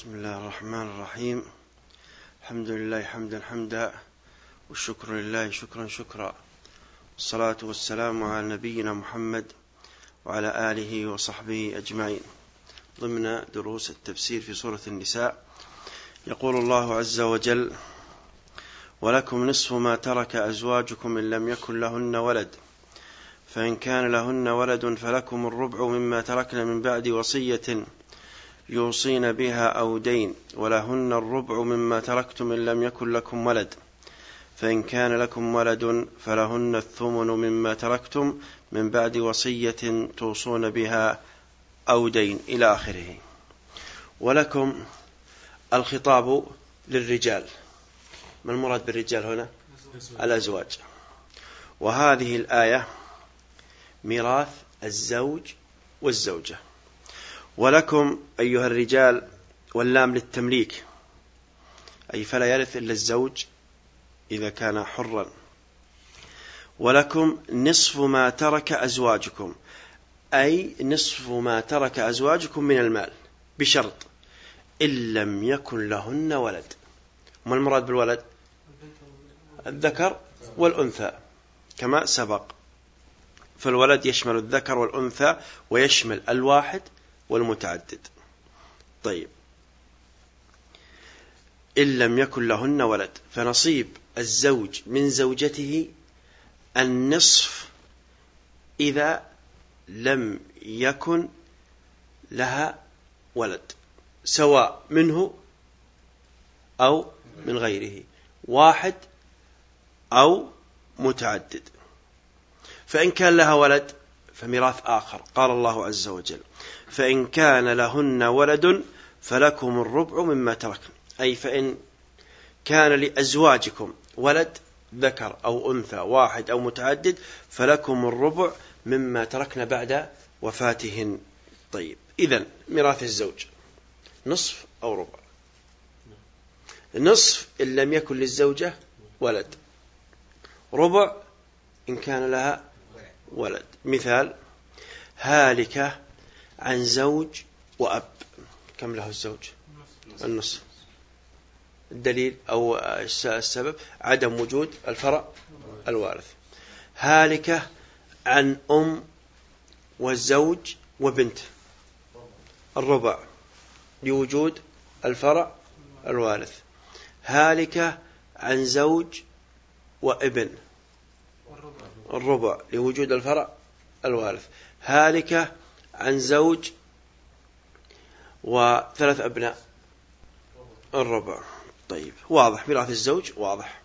بسم الله الرحمن الرحيم. الحمد لله حمدا حمدا والشكر لله شكرا شكرا. والصلاة والسلام على نبينا محمد وعلى آله وصحبه أجمعين. ضمن دروس التفسير في سورة النساء يقول الله عز وجل ولكم نصف ما ترك أزواجكم إن لم يكن لهن ولد. فإن كان لهن ولد فلكم الربع مما تركن من بعد وصية يوصين بها أو دين ولهن الربع مما تركتم إن لم يكن لكم ولد. فإن كان لكم ولد فلهن الثمن مما تركتم من بعد وصية توصون بها أو دين إلى آخره. ولكم الخطاب للرجال. ما المراد بالرجال هنا؟ الأزواج. وهذه الآية ميراث الزوج والزوجة. ولكم أيها الرجال واللام للتمليك. أي فلا يرث إلا الزوج إذا كان حرا. ولكم نصف ما ترك أزواجكم. أي نصف ما ترك أزواجكم من المال. بشرط إن لم يكن لهن ولد. ما المراد بالولد؟ الذكر والأنثى. كما سبق. فالولد يشمل الذكر والأنثى ويشمل الواحد والمتعدد. طيب. إن لم يكن لهن ولد فنصيب الزوج من زوجته النصف إذا لم يكن لها ولد سواء منه أو من غيره واحد أو متعدد. فإن كان لها ولد فميراث آخر قال الله عز وجل. فإن كان لهن ولد فلكم الربع مما تركن أي فإن كان لأزواجكم ولد ذكر أو أنثى واحد أو متعدد فلكم الربع مما تركن بعد وفاتهن. طيب إذا ميراث الزوج نصف أو ربع؟ نصف إن لم يكن للزوجة ولد. ربع إن كان لها ولد. مثال هالكة عن زوج وأب. كم له الزوج؟ النصف الدليل أو السبب عدم وجود الفرع الوارث. هالكة عن أم والزوج وبنت. الربع لوجود الفرع الوارث. هالكة عن زوج وابن. الربع لوجود الفرع الوارث. هالكة عن زوج وثلاث أبناء. الربع. طيب. واضح. ميراث الزوج واضح.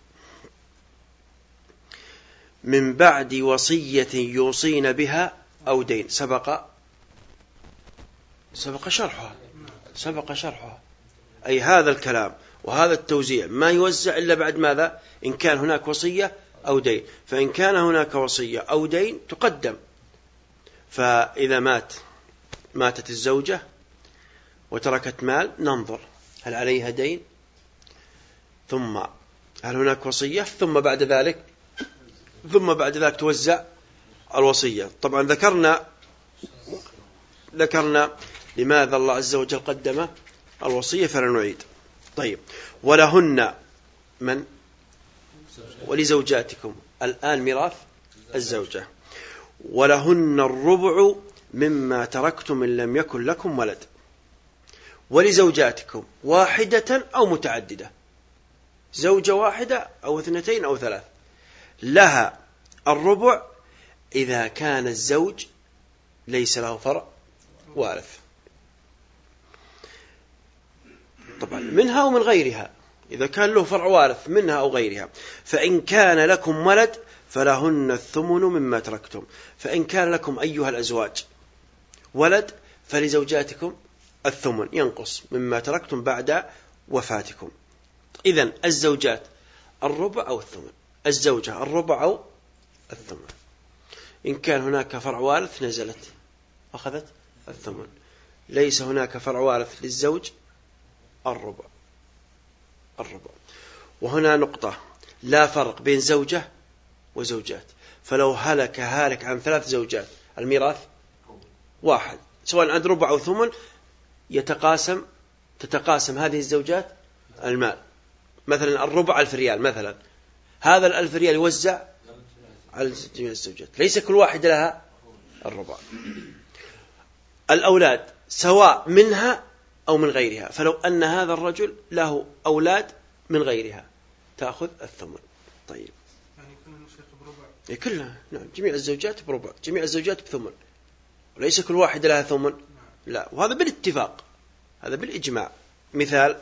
من بعد وصية يوصين بها أو دين. سبق. سبق شرحها. سبق شرحها. أي هذا الكلام وهذا التوزيع ما يوزع إلا بعد ماذا؟ إن كان هناك وصية أو دين. فإن كان هناك وصية أو دين تقدم. فإذا مات ماتت الزوجة وتركت مال ننظر هل عليها دين؟ ثم هل هناك وصية؟ ثم بعد ذلك ثم بعد ذلك توزع الوصية. طبعا ذكرنا ذكرنا لماذا الله عز وجل قدم الوصية فلا نعيد طيب ولهن من؟ ولزوجاتكم. الآن ميراث الزوجة. ولهن الربع مما تركتم إن لم يكن لكم ولد ولزوجاتكم واحدة أو متعددة زوجة واحدة أو اثنتين أو ثلاث لها الربع إذا كان الزوج ليس له فرع وارث طبعا منها ومن غيرها إذا كان له فرع وارث منها أو غيرها فإن كان لكم ولد فلهن الثمن مما تركتم فإن كان لكم أيها الأزواج ولد فلزوجاتكم الثمن ينقص مما تركتم بعد وفاتكم. إذا الزوجات الربع أو الثمن. الزوجة الربع أو الثمن. إن كان هناك فرع وارث نزلت أخذت الثمن. ليس هناك فرع وارث للزوج الربع. الربع. وهنا نقطة. لا فرق بين زوجة وزوجات. فلو هلك هالك عن ثلاث زوجات الميراث واحد. سواء عند ربع أو ثمن يتقاسم تتقاسم هذه الزوجات المال. مثلا الربع ألف ريال مثلا. هذا الألف ريال يوزع على جميع الزوجات. ليس كل واحدة لها الربع. الأولاد سواء منها أو من غيرها. فلو أن هذا الرجل له أولاد من غيرها تأخذ الثمن. طيب. يعني كلها بربع. إيه، كلها. نعم جميع الزوجات بربع. جميع الزوجات بثمن. وليس كل واحدة لها ثمن. لا وهذا بالاتفاق هذا بالإجماع. مثال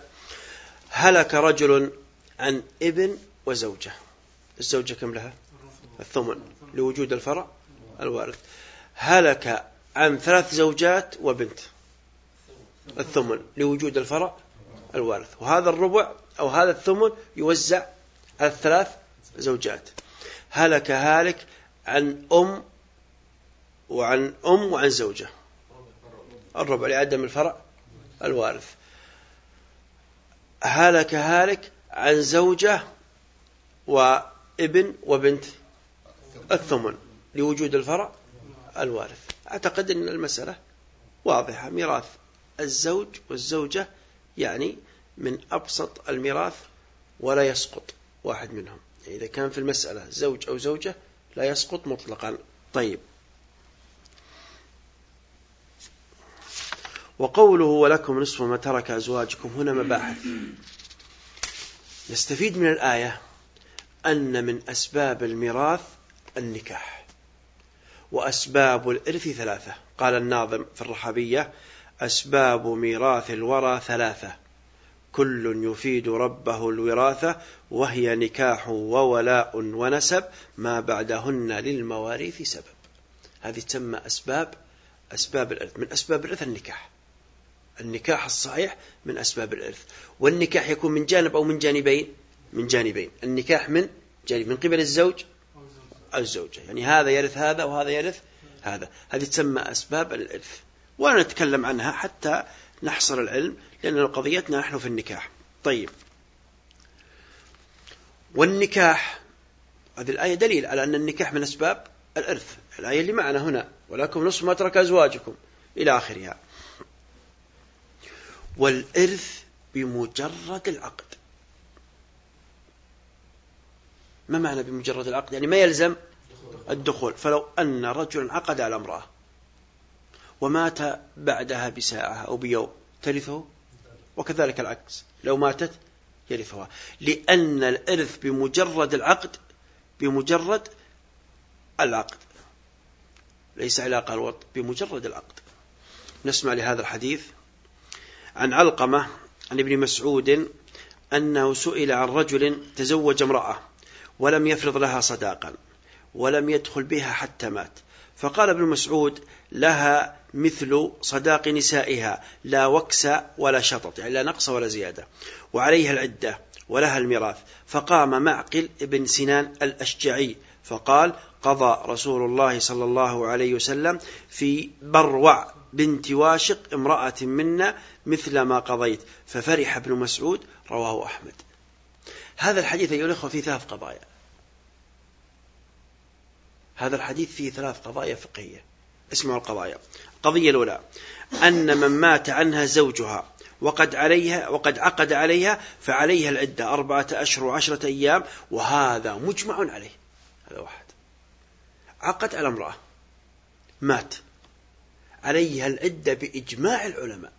هلك رجل عن ابن وزوجة. الزوجة كم لها؟ الثمن لوجود الفرع الوارث. هلك عن ثلاث زوجات وبنت. الثمن لوجود الفرع الوارث. وهذا الربع أو هذا الثمن يوزع على الثلاث زوجات. هلك هالك عن أم وعن أم وعن زوجة. الربع لعدم الفرع الوارث. هلك هالك عن زوجة وابن وبنت الثمن لوجود الفرع الوارث. أعتقد أن المسألة واضحة. ميراث الزوج والزوجة يعني من أبسط الميراث ولا يسقط واحد منهم. يعني إذا كان في المسألة زوج أو زوجة لا يسقط مطلقا. طيب. وقوله ولكم نصف ما ترك أزواجكم هنا مباحث. نستفيد من الآية أن من أسباب الميراث النكاح وأسباب الإرث ثلاثة. قال الناظم في الرحبية أسباب ميراث الورى ثلاثة. كل يفيد ربه الوراثة وهي نكاح وولاء ونسب ما بعدهن للمواريث سبب. هذه تسمى أسباب أسباب الإرث. من أسباب الإرث النكاح. النكاح الصحيح من أسباب الإرث. والنكاح يكون من جانب أو من جانبين من جانبين. النكاح من جانب من قبل الزوج الزوجة. يعني هذا يرث هذا وهذا يرث هذا. هذه تسمى أسباب الإرث. ولا نتكلم عنها حتى نحصر العلم لأن قضيتنا نحن في النكاح. طيب. والنكاح هذه الآية دليل على أن النكاح من أسباب الإرث. الآية اللي معنا هنا ولكم نصف ما ترك أزواجكم. إلى آخرها. والإرث بمجرد العقد. ما معنى بمجرد العقد؟ يعني ما يلزم الدخول. فلو أن رجلا عقد على امرأة ومات بعدها بساعة أو بيوم ترثه؟ وكذلك العكس لو ماتت يرثها. لأن الإرث بمجرد العقد بمجرد العقد. ليس علاقة الوط بمجرد العقد. نسمع لهذا الحديث عن علقمة عن ابن مسعود أنه سئل عن رجل تزوج امرأة ولم يفرض لها صداقا ولم يدخل بها حتى مات. فقال ابن مسعود لها مثل صداق نسائها لا وكس ولا شطط يعني لا نقص ولا زيادة وعليها العدة ولها الميراث. فقام معقل ابن سنان الأشجعي فقال قضى رسول الله صلى الله عليه وسلم في بروع بنت واشق امرأة منا مثل ما قضيت ففرح ابن مسعود رواه أحمد. هذا الحديث أيها الأخوة فيه ثلاث قضايا. هذا الحديث فيه ثلاث قضايا فقهية. اسمعوا القضايا. القضية الأولى أن من مات عنها زوجها وقد عليها وقد عقد عليها فعليها العدة أربعة أشهر وعشرة أيام وهذا مجمع عليه. هذا واحد. عقد على امرأة. مات. عليها العدة بإجماع العلماء.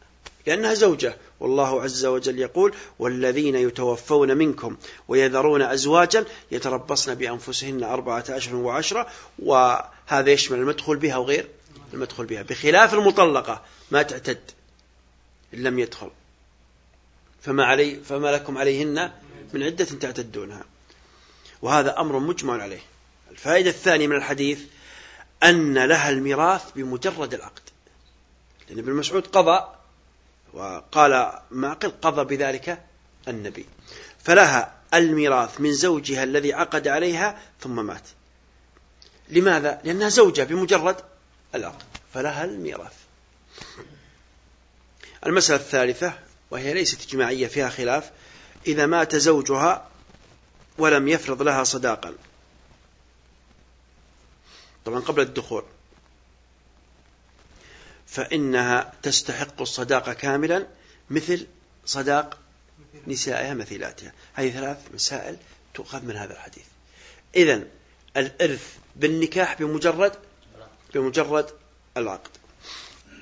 لأنها زوجة. والله عز وجل يقول والذين يتوفون منكم ويذرون أزواجا يتربصن بأنفسهن أربعة أشهر وعشرة وهذا يشمل المدخول بها وغير المدخول بها. بخلاف المطلقة ما تعتد. إن لم يدخل. فما, علي فما لكم عليهن من عدة تعتدونها. وهذا أمر مجمع عليه. الفائدة الثانية من الحديث أن لها الميراث بمجرد العقد. لأن ابن مسعود قضى وقال معقل قضى بذلك النبي. فلها الميراث من زوجها الذي عقد عليها ثم مات. لماذا؟ لأنها زوجة بمجرد العقد. فلها الميراث. المسألة الثالثة وهي ليست إجماعية فيها خلاف. إذا مات زوجها ولم يفرض لها صداقا. طبعا قبل الدخول. فإنها تستحق الصداقة كاملا مثل صداق نسائها مثيلاتها. هذه ثلاث مسائل تؤخذ من هذا الحديث. إذن الإرث بالنكاح بمجرد بمجرد العقد.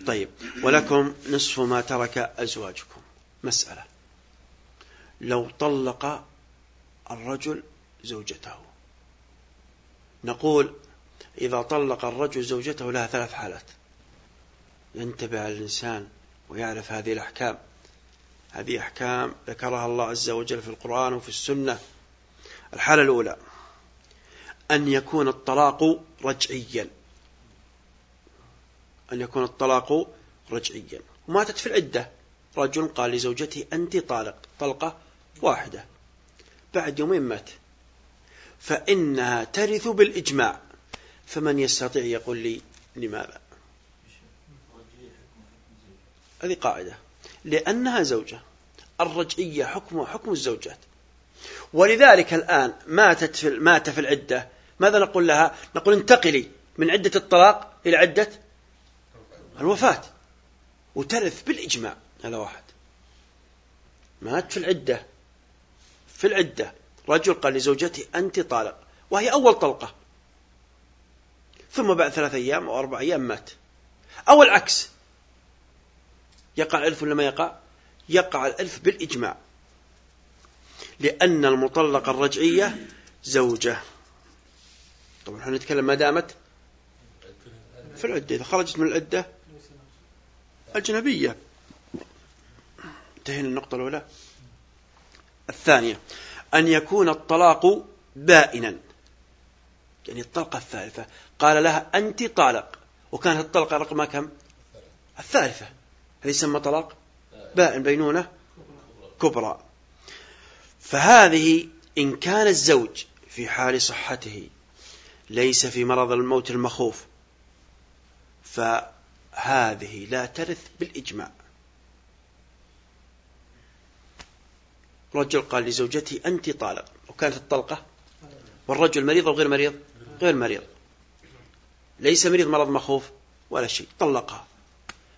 طيب ولكم نصف ما ترك أزواجكم. مسألة. لو طلق الرجل زوجته. نقول إذا طلق الرجل زوجته لها ثلاث حالات. ينتبه الإنسان ويعرف هذه الأحكام. هذه أحكام ذكرها الله عز وجل في القرآن وفي السنة. الحالة الأولى أن يكون الطلاق رجعيا. أن يكون الطلاق رجعيا. وماتت في العدة. رجل قال لزوجته أنت طالق. طلقة واحدة. بعد يومين مات. فإنها ترث بالإجماع. فمن يستطيع يقول لي لماذا؟ هذه قاعدة. لأنها زوجة. الرجعية حكم حكم الزوجات. ولذلك الآن ماتت في مات في العدة. ماذا نقول لها؟ نقول انتقلي من عدة الطلاق إلى عدة الوفاة. وترث بالإجماع. هذا واحد. مات في العدة. في العدة. رجل قال لزوجته أنت طالق. وهي أول طلقة. ثم بعد ثلاثة أيام أو أربع أيام مات. أو العكس. يقع الإرث ولا ما يقع؟ يقع الإرث بالإجماع. لأن المطلقة الرجعية زوجة. طبعا إحنا نتكلم ما دامت؟ في العدة. إذا خرجت من العدة أجنبية. انتهينا النقطة الأولى. الثانية. أن يكون الطلاق بائنا. يعني الطلقة الثالثة. قال لها أنت طالق. وكانت الطلقة رقمها كم؟ الثالثة. هل يسمى طلاق؟ بائن بينونة كبرى. فهذه إن كان الزوج في حال صحته ليس في مرض الموت المخوف فهذه لا ترث بالإجماع. رجل قال لزوجته أنت طالق. وكانت الطلقة والرجل مريض أو غير مريض؟ غير مريض. ليس مريض مرض مخوف ولا شيء. طلقها.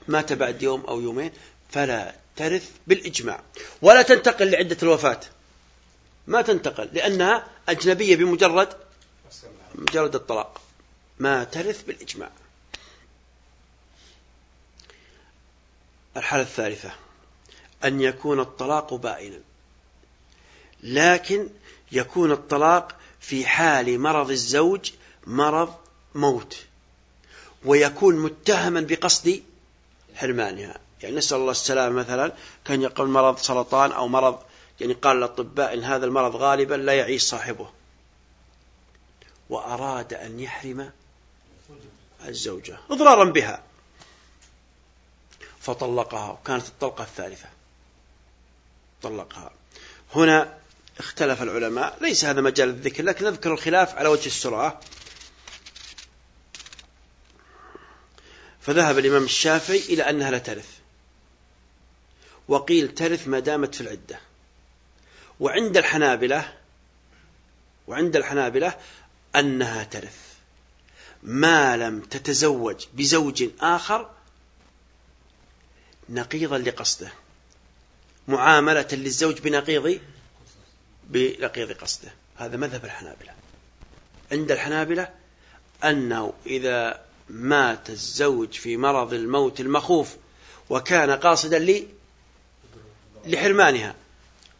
مات بعد يوم أو يومين فلا ترث بالإجماع. ولا تنتقل لعدة الوفاة. ما تنتقل لأنها أجنبية بمجرد مجرد الطلاق. ما ترث بالإجماع. الحالة الثالثة. أن يكون الطلاق بائنا. لكن يكون الطلاق في حال مرض الزوج مرض موت ويكون متهما بقصد حرمانها. يعني نسأل الله السلامة مثلا كان يقول مرض سرطان أو مرض يعني قال الأطباء إن هذا المرض غالبا لا يعيش صاحبه. وأراد أن يحرم الزوجة إضرارا بها. فطلقها وكانت الطلقة الثالثة. طلقها. هنا اختلف العلماء. ليس هذا مجال الذكر لكن نذكر الخلاف على وجه السرعة. فذهب الإمام الشافعي إلى أنها لا ترث. وقيل ترث ما دامت في العدة. وعند الحنابلة وعند الحنابلة أنها ترث. ما لم تتزوج بزوج آخر نقيضا لقصده. معاملة للزوج بنقيض بنقيض قصده. هذا مذهب الحنابلة. عند الحنابلة أنه إذا مات الزوج في مرض الموت المخوف وكان قاصدا لي لحرمانها.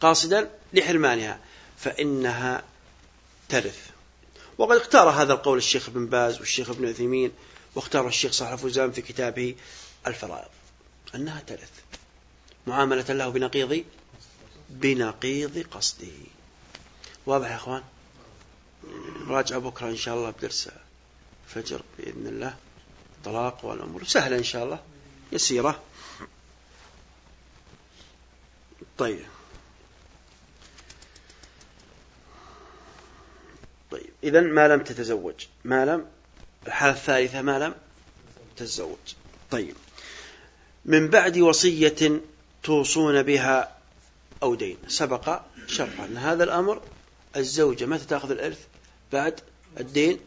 قاصدا لحرمانها. فإنها ترث. وقد اختار هذا القول الشيخ ابن باز والشيخ ابن عثيمين واختار الشيخ صالح الفوزان في كتابه الفرائض. أنها ترث. معاملة له بنقيض بنقيض قصده. واضح يا أخوان؟ راجع بكرة إن شاء الله بدرس فجر بإذن الله. طلاق والأمور سهلة إن شاء الله. يسيرة. طيب. طيب. إذا ما لم تتزوج. ما لم؟ الحالة الثالثة ما لم تتزوج. طيب. من بعد وصية توصون بها أو دين. سبق شرحا هذا الأمر الزوجة متى تأخذ الإرث؟ بعد الدين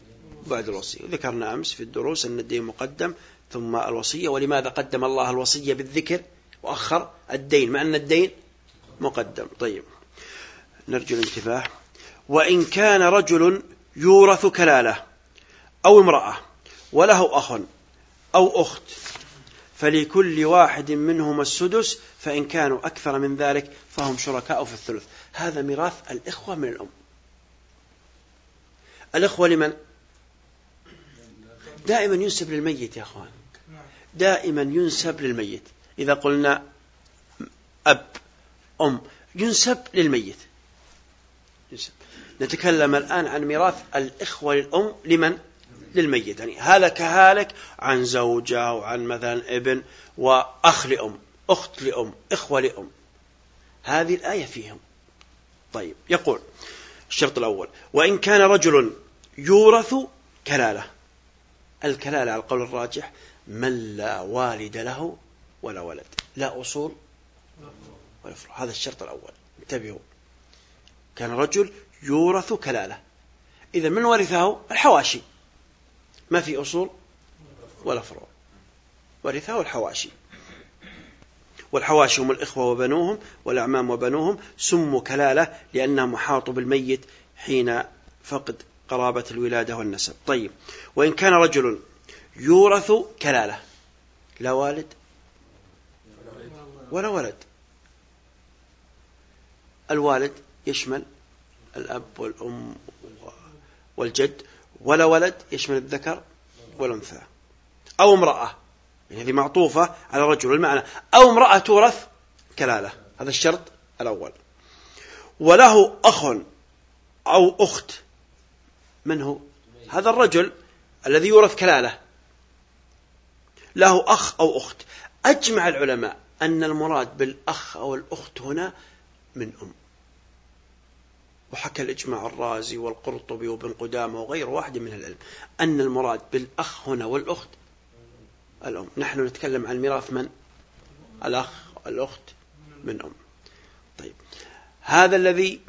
بعد الوصية. ذكرنا أمس في الدروس أن الدين مقدم ثم الوصية. ولماذا قدم الله الوصية بالذكر وأخر الدين؟ مع أن الدين مقدم. طيب. نرجو الانتباه. وإن كان رجل يورث كلالة أو امرأة وله أخ أو أخت فلكل واحد منهما السدس فإن كانوا أكثر من ذلك فهم شركاء في الثلث. هذا ميراث الإخوة من الأم. الإخوة لمن؟ دائما ينسب للميت يا أخوان دائما ينسب للميت إذا قلنا أب أم ينسب للميت ينسب. نتكلم الآن عن ميراث الإخوة للأم لمن؟ للميت يعني هلك هالك عن زوجة وعن مثلا ابن وأخ لأم أخت لأم إخوة لأم هذه الآية فيهم طيب يقول الشرط الأول. وإن كان رجل يورث كلالة. الكلالة على القول الراجح من لا والد له ولا ولد. لا أصول ولا فروع هذا الشرط الأول. انتبهوا. كان رجل يورث كلالة. إذا من ورثه؟ الحواشي. ما في أصول ولا فروع ورثه الحواشي. والحواشي هم الإخوة وبنوهم والأعمام وبنوهم. سموا كلالة لأنهم أحاطوا بالميت حين فقد قرابة الولادة والنسب. طيب وإن كان رجل يورث كلالة لا والد ولا ولد. الوالد يشمل الأب والأم والجد ولا ولد يشمل الذكر والأنثى. أو امرأة هذه معطوفة على الرجل المعنى أو امرأة تورث كلالة هذا الشرط الأول. وله أخ أو أخت من هو؟ هذا الرجل الذي يورث كلالة. له أخ أو أخت. أجمع العلماء أن المراد بالأخ أو الأخت هنا من أم. وحكى الإجماع الرازي والقرطبي وابن قدامة وغير واحد من العلم أن المراد بالأخ هنا والأخت الأم. نحن نتكلم عن ميراث من؟ الأخ الأخت من أم. طيب. هذا الذي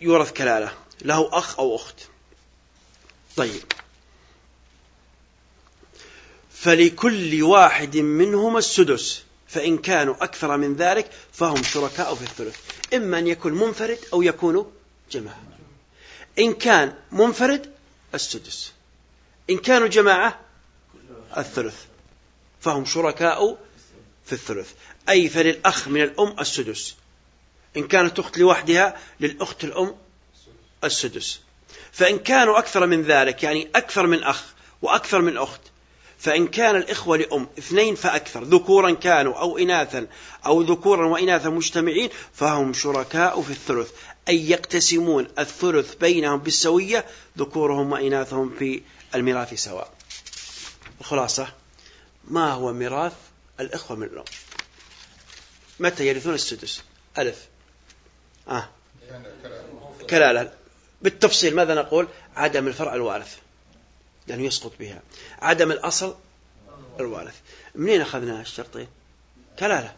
يورث كلالة له أخ أو أخت. طيب. فلكل واحد منهما السدس فإن كانوا أكثر من ذلك فهم شركاء في الثلث. إما أن يكون منفرد أو يكون جماعة. إن كان منفرد السدس. إن كانوا جماعة الثلث. فهم شركاء في الثلث. أي فللأخ من الأم السدس. إن كانت أخت لوحدها للأخت الأم السدس. فإن كانوا أكثر من ذلك يعني أكثر من أخ وأكثر من أخت فإن كان الإخوة لأم اثنين فأكثر. ذكورا كانوا أو إناثا أو ذكورا وإناثا مجتمعين فهم شركاء في الثلث. أي يقتسمون الثلث بينهم بالسوية ذكورهم وإناثهم في الميراث سواء. الخلاصة. ما هو ميراث الإخوة من الأم متى يرثون السدس؟ ألف. آه. كلالة. بالتفصيل ماذا نقول؟ عدم الفرع الوارث. لأنه يسقط بها. عدم الأصل الوارث. منين أخذنا الشرطين؟ كلالة.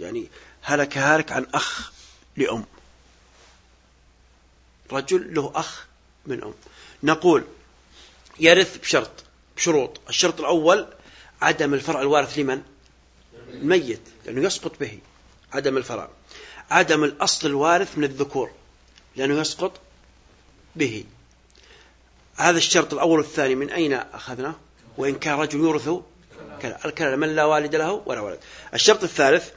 يعني هلك هالك عن أخ لأم. رجل له أخ من أم. نقول يرث بشرط بشروط. الشرط الأول عدم الفرع الوارث لمن؟ الميت لأنه يسقط به عدم الفرع. عدم الأصل الوارث من الذكور لأنه يسقط به. هذا الشرط الأول والثاني من أين أخذنا وإن كان رجل يورث الكلام من لا والد له ولا ولد. الشرط الثالث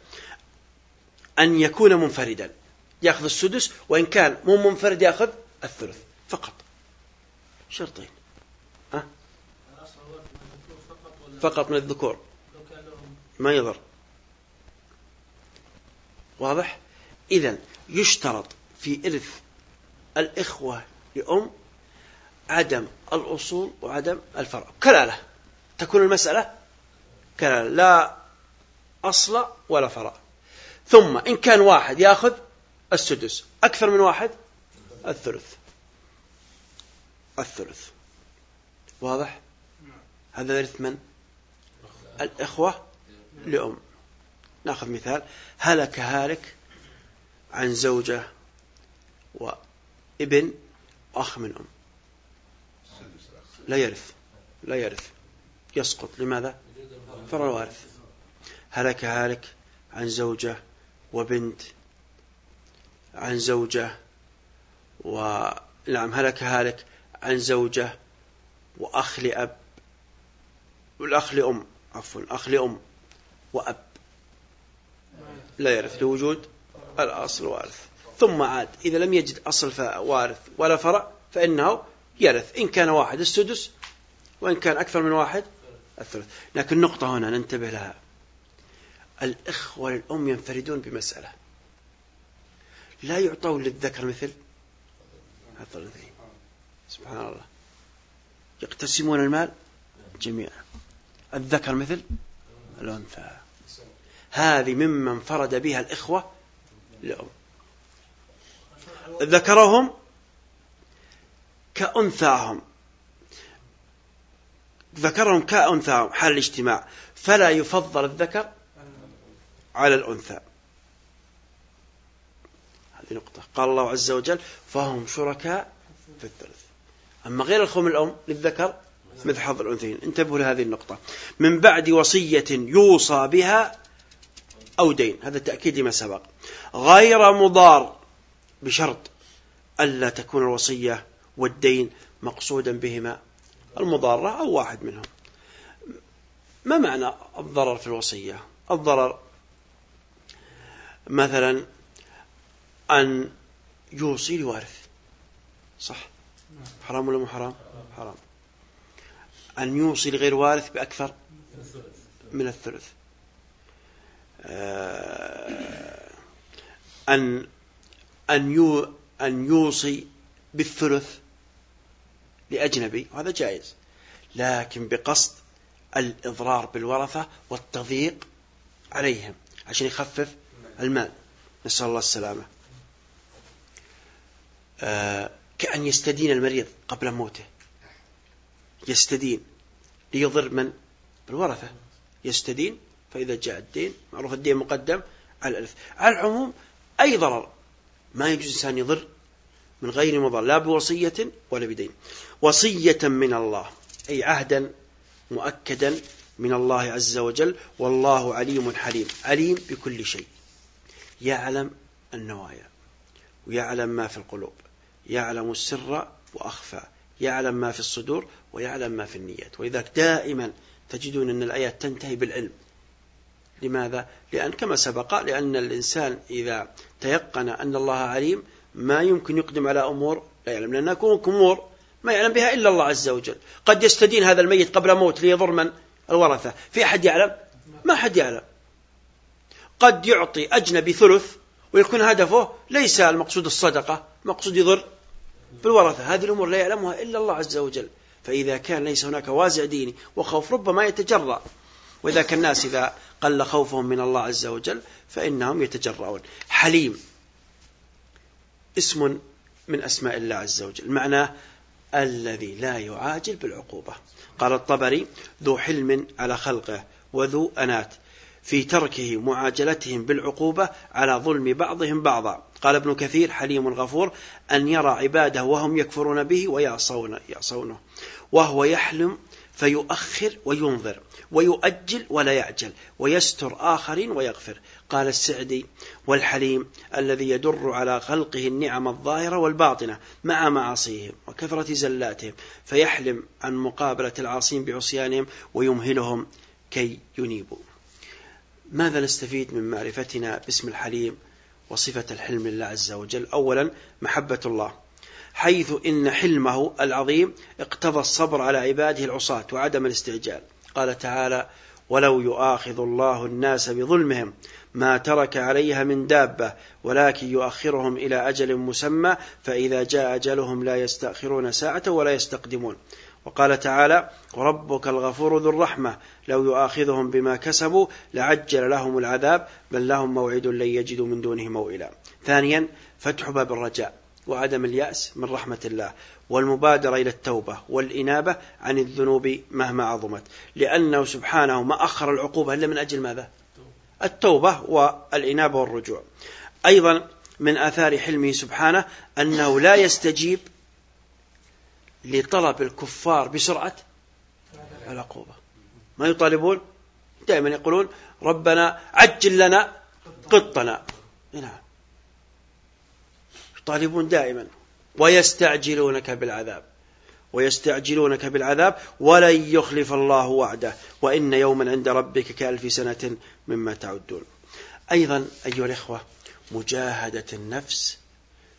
أن يكون منفردا يأخذ السدس وإن كان مو منفرد يأخذ الثلث فقط. شرطين. فقط من الذكور. ما يضر. واضح؟ إذا يشترط في إرث الإخوة لأم عدم الأصول وعدم الفرع. كلالة. تكون المسألة كلالة. لا أصل ولا فرع. ثم إن كان واحد يأخذ السدس. أكثر من واحد؟ الثلث. الثلث. واضح؟ هذا يرث من؟ الإخوة لأم. نأخذ مثال. هلك هالك عن زوجة وابن أخ من أم. لا يرث. لا يرث. يسقط. لماذا؟ فرع الوارث. هلك هالك عن زوجة وبنت عن زوجة و نعم هلك هالك عن زوجة وأخ لأب والأخ لأم. عفوا أخ لأم وأب. لا يرث لوجود الأصل وارث. ثم عاد إذا لم يجد أصل وارث ولا فرع فإنه يرث. إن كان واحد السدس وإن كان أكثر من واحد الثلث. لكن نقطة هنا ننتبه لها. الإخوة للأم ينفردون بمسألة. لا يعطون للذكر مثل الثلثين سبحان الله. يقتسمون المال جميعا. الذكر مثل الأنثى. هذه ممن فرد بها الإخوة لأم. ذكرهم كأنثاهم. ذكرهم كأنثاهم. حال الاجتماع. فلا يفضل الذكر على الأنثى. هذه نقطة. قال الله عز وجل فهم شركاء في الثلث. أما غير الخوم الأم للذكر مثل حظ الأنثيين. انتبهوا لهذه النقطة. من بعد وصية يوصى بها أو دين. هذا تأكيد لما سبق. غير مضار بشرط ألا تكون الوصية والدين مقصودا بهما. المضارة أو واحد منهم. ما معنى الضرر في الوصية؟ الضرر مثلا أن يوصي لوارث. صح؟ حرام ولا مو حرام؟ حرام. أن يوصي لغير وارث بأكثر من الثلث. آه، أن أن يو أن يوصي بالثلث لأجنبي وهذا جائز لكن بقصد الإضرار بالورثة والتضييق عليهم عشان يخفف المال. نسأل الله السلامة. آه كأن يستدين المريض قبل موته. يستدين. ليضر من؟ بالورثة. يستدين فإذا جاء الدين معروف الدين مقدم على الإرث على العموم أي ضرر؟ ما يجوز إنسان يضر من غير مضر لا بوصية ولا بدين. وصية من الله أي عهدا مؤكدا من الله عز وجل والله عليم حليم. عليم بكل شيء. يعلم النوايا ويعلم ما في القلوب يعلم السر وأخفى يعلم ما في الصدور ويعلم ما في النيات. ولذلك دائما تجدون أن الآيات تنتهي بالعلم. لماذا؟ لأن كما سبق لأن الإنسان إذا تيقن أن الله عليم ما يمكن يقدم على أمور لا يعلم لأنها تكون أمور ما يعلم بها إلا الله عز وجل. قد يستدين هذا الميت قبل موت ليضر من الورثة. في أحد يعلم؟ ما أحد يعلم. قد يعطي أجنبي ثلث ويكون هدفه ليس المقصود الصدقة مقصود يضر بالورثة. هذه الأمور لا يعلمها إلا الله عز وجل. فإذا كان ليس هناك وازع ديني وخوف ربما يتجرأ. وإذا كان الناس إذا قل خوفهم من الله عز وجل فإنهم يتجرؤون. حليم. اسم من أسماء الله عز وجل. معناه الذي لا يعاجل بالعقوبة. قال الطبري ذو حلم على خلقه وذو أنات. في تركه معاجلتهم بالعقوبة على ظلم بعضهم بعضا. قال ابن كثير حليم غفور أن يرى عباده وهم يكفرون به ويعصون يعصونه. وهو يحلم فيؤخر وينظر ويؤجل ولا يعجل ويستر آخرين ويغفر. قال السعدي والحليم الذي يدر على خلقه النعم الظاهرة والباطنة مع معاصيهم وكثرة زلاتهم فيحلم عن مقابلة العاصين بعصيانهم ويمهلهم كي ينيبوا. ماذا نستفيد من معرفتنا باسم الحليم وصفة الحلم لله عز وجل؟ أولا محبة الله. حيث إن حلمه العظيم اقتضى الصبر على عباده العصاة وعدم الاستعجال. قال تعالى ولو يؤاخذ الله الناس بظلمهم ما ترك عليها من دابة ولكن يؤخرهم إلى أجل مسمى فإذا جاء أجلهم لا يستأخرون ساعة ولا يستقدمون. وقال تعالى وربك الغفور ذو الرحمة لو يؤاخذهم بما كسبوا لعجل لهم العذاب بل لهم موعد لن يجدوا من دونه موئلا. ثانيا فتح باب الرجاء. وعدم اليأس من رحمة الله والمبادرة إلى التوبة والإنابة عن الذنوب مهما عظمت. لأنه سبحانه ما أخر العقوبة إلا من أجل ماذا؟ التوبة والإنابة والرجوع. أيضا من آثار حلمه سبحانه أنه لا يستجيب لطلب الكفار بسرعة العقوبة. ما يطالبون؟ دائما يقولون ربنا عجل لنا قطنا. نعم. يطالبون دائما. ويستعجلونك بالعذاب. ويستعجلونك بالعذاب. ولن يخلف الله وعده. وإن يوما عند ربك كألف سنة مما تعدون. أيضا أيها الإخوة مجاهدة النفس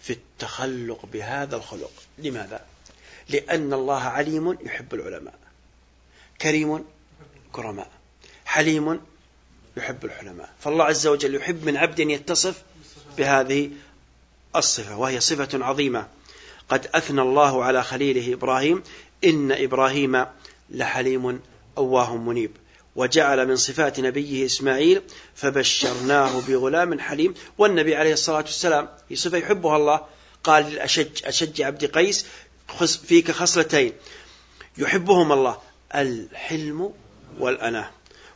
في التخلق بهذا الخلق. لماذا؟ لأن الله عليم يحب العلماء. كريم كرماء. حليم يحب الحلماء. فالله عز وجل يحب من عبد يتصف بهذه الصفة وهي صفة عظيمة. قد أثنى الله على خليله إبراهيم إن إبراهيم لحليم أواه منيب. وجعل من صفات نبيه إسماعيل فبشرناه بغلام حليم. والنبي عليه الصلاة والسلام في صفة يحبها الله قال للأشج أشج عبد قيس فيك خصلتين. يحبهم الله الحلم والأناة.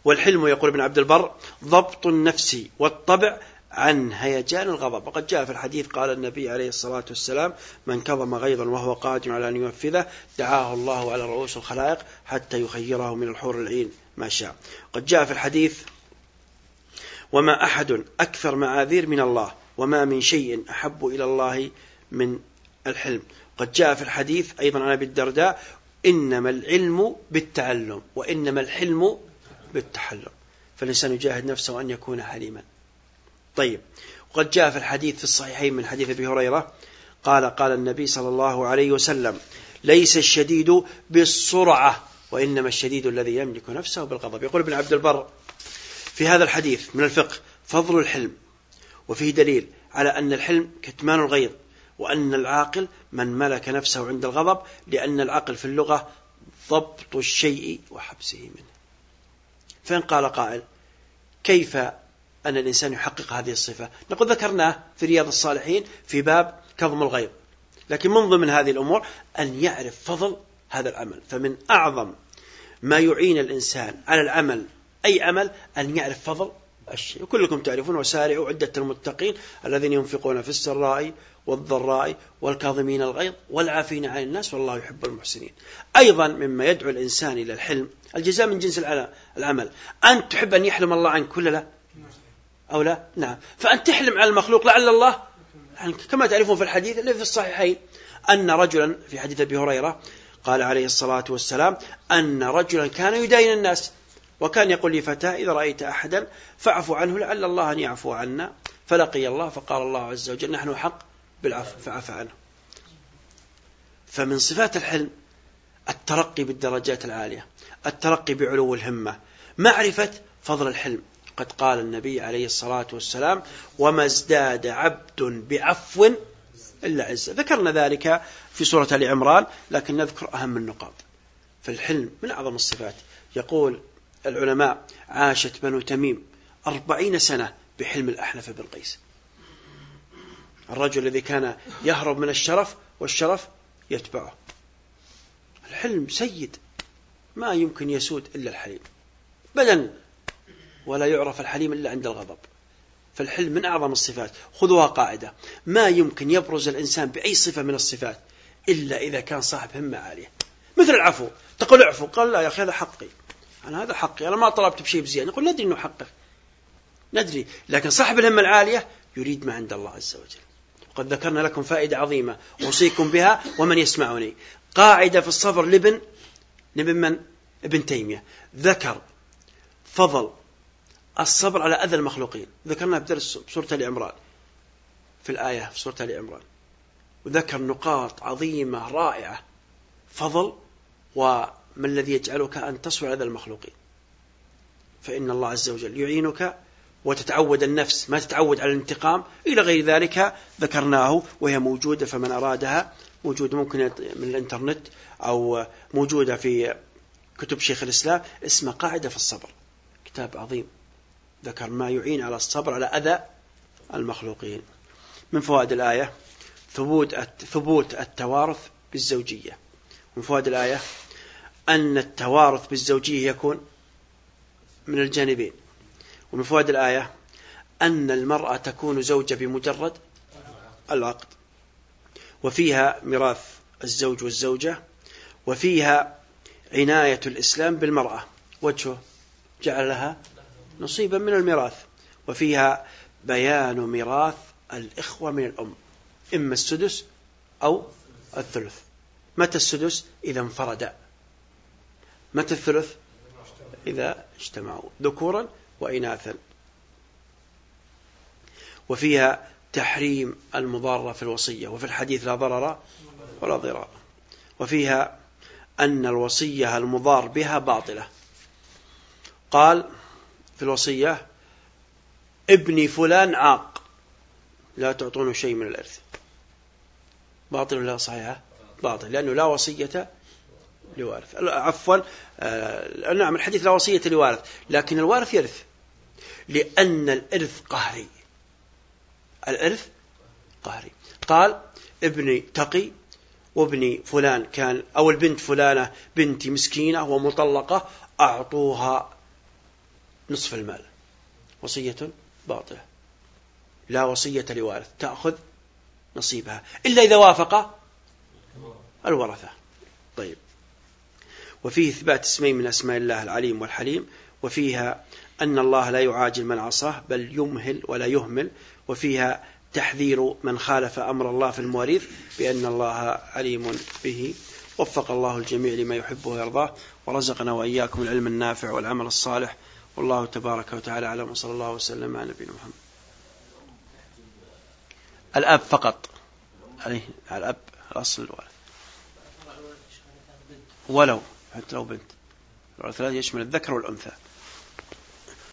والحلم يقول ابن عبد البر ضبط النفس والطبع عن هيجان الغضب. وقد جاء في الحديث قال النبي عليه الصلاة والسلام من كظم غيظا وهو قادر على أن ينفذه دعاه الله على رؤوس الخلائق حتى يخيره من الحور العين ما شاء. قد جاء في الحديث وما أحد أكثر معاذير من الله وما من شيء أحب إلى الله من الحلم. قد جاء في الحديث أيضا عن أبي الدرداء إنما العلم بالتعلم وإنما الحلم بالتحلم. فالإنسان يجاهد نفسه أن يكون حليما. طيب. وقد جاء في الحديث في الصحيحين من حديث أبي هريرة قال قال النبي صلى الله عليه وسلم ليس الشديد بالسرعة وإنما الشديد الذي يملك نفسه بالغضب. يقول ابن عبد البر في هذا الحديث من الفقه فضل الحلم وفيه دليل على أن الحلم كتمان الغيظ وأن العاقل من ملك نفسه عند الغضب لأن العقل في اللغة ضبط الشيء وحبسه منه. فإن قال قائل كيف أن الإنسان يحقق هذه الصفة. نقول ذكرناه في رياض الصالحين في باب كظم الغيظ. لكن من ضمن هذه الأمور أن يعرف فضل هذا العمل. فمن أعظم ما يعين الإنسان على العمل أي عمل أن يعرف فضل الشيء. وكلكم تعرفون وسارعوا عدة المتقين الذين ينفقون في السراء والضراء والكاظمين الغيظ والعافين عن الناس والله يحب المحسنين. أيضا مما يدعو الإنسان إلى الحلم الجزاء من جنس العمل أنت تحب أن يحلم الله عنك كل لا؟ أو لا؟ نعم. فأنت تحلم على المخلوق لعل الله كما تعرفون في الحديث الذي في الصحيحين. أن رجلا في حديث أبي هريرة قال عليه الصلاة والسلام أن رجلا كان يدين الناس وكان يقول لفتاة إذا رأيت أحدا فاعف عنه لعل الله أن يعفو عنا. فلقي الله فقال الله عز وجل نحن حق بالعفو فعفى عنه. فمن صفات الحلم الترقي بالدرجات العالية الترقي بعلو الهمة معرفة فضل الحلم. قد قال النبي عليه الصلاة والسلام وما ازداد عبد بعفو إلا عزة. ذكرنا ذلك في سورة آل عمران لكن نذكر أهم النقاط. فالحلم من أعظم الصفات يقول العلماء عاشت بنو تميم أربعين سنة بحلم الأحنف بن قيس الرجل الذي كان يهرب من الشرف والشرف يتبعه. الحلم سيد ما يمكن يسود إلا الحليم. بدا ولا يعرف الحليم إلا عند الغضب. فالحلم من أعظم الصفات. خذوها قاعدة. ما يمكن يبرز الإنسان بأي صفة من الصفات إلا إذا كان صاحب همة عالية. مثل العفو. تقول اعفو. قال لا يا أخي هذا حقي. أنا هذا حقي. أنا ما طلبت بشيء بزيادة. نقول ندري أنه حقك. ندري. لكن صاحب الهمة العالية يريد ما عند الله عز وجل. وقد ذكرنا لكم فائدة عظيمة. أوصيكم بها ومن يسمعني. قاعدة في الصبر لابن لابن من؟ ابن تيمية. ذكر فضل الصبر على أذى المخلوقين. ذكرنا بدرس سورة آل عمران في الآية في سورة آل عمران. وذكر نقاط عظيمة رائعة فضل وما الذي يجعلك أن تصبر على المخلوقين. فإن الله عز وجل يعينك وتتعود النفس ما تتعود على الانتقام إلى غير ذلك ذكرناه وهي موجودة فمن أرادها موجودة ممكن من الإنترنت أو موجودة في كتب شيخ الإسلام اسمها قاعدة في الصبر. كتاب عظيم. ذكر ما يعين على الصبر على أذى المخلوقين. من فوائد الآية؟ ثبوت ثبوت التوارث بالزوجية. من فوائد الآية؟ أن التوارث بالزوجية يكون من الجانبين. ومن فوائد الآية؟ أن المرأة تكون زوجة بمجرد العقد. وفيها ميراث الزوج والزوجة وفيها عناية الإسلام بالمرأة. وجهه جعل لها نصيبا من الميراث. وفيها بيان ميراث الإخوة من الأم إما السدس أو الثلث. متى السدس؟ إذا انفرد متى الثلث؟ إذا اجتمعوا. ذكورا وإناثا. وفيها تحريم المضارة في الوصية وفي الحديث لا ضرر ولا ضرار. وفيها أن الوصية المضار بها باطلة. قال في الوصية ابني فلان عاق لا تعطونه شيء من الإرث. باطل ولا صحيحة باطل لأنه لا وصية لوارث. عفوا آه نعم الحديث لا وصية لوارث لكن الوارث يرث لأن الإرث قهري. الإرث قهري. قال ابني تقي وابني فلان كان أو البنت فلانة بنتي مسكينة ومطلقة أعطوها نصف المال. وصية باطلة. لا وصية لوارث. تأخذ نصيبها. إلا إذا وافق الورثة. طيب. وفيه إثبات اسمين من أسماء الله العليم والحليم. وفيها أن الله لا يعاجل من عصاه بل يمهل ولا يهمل. وفيها تحذير من خالف أمر الله في المواريث بأن الله عليم به. وفق الله الجميع لما يحبه ويرضاه. ورزقنا وإياكم العلم النافع والعمل الصالح. والله تبارك وتعالى أعلم وصلى الله وسلم على نبينا محمد. الأب فقط. عليه على الأب الأصل الوارث ولو حتى لو بنت. الورث يشمل الذكر والأنثى.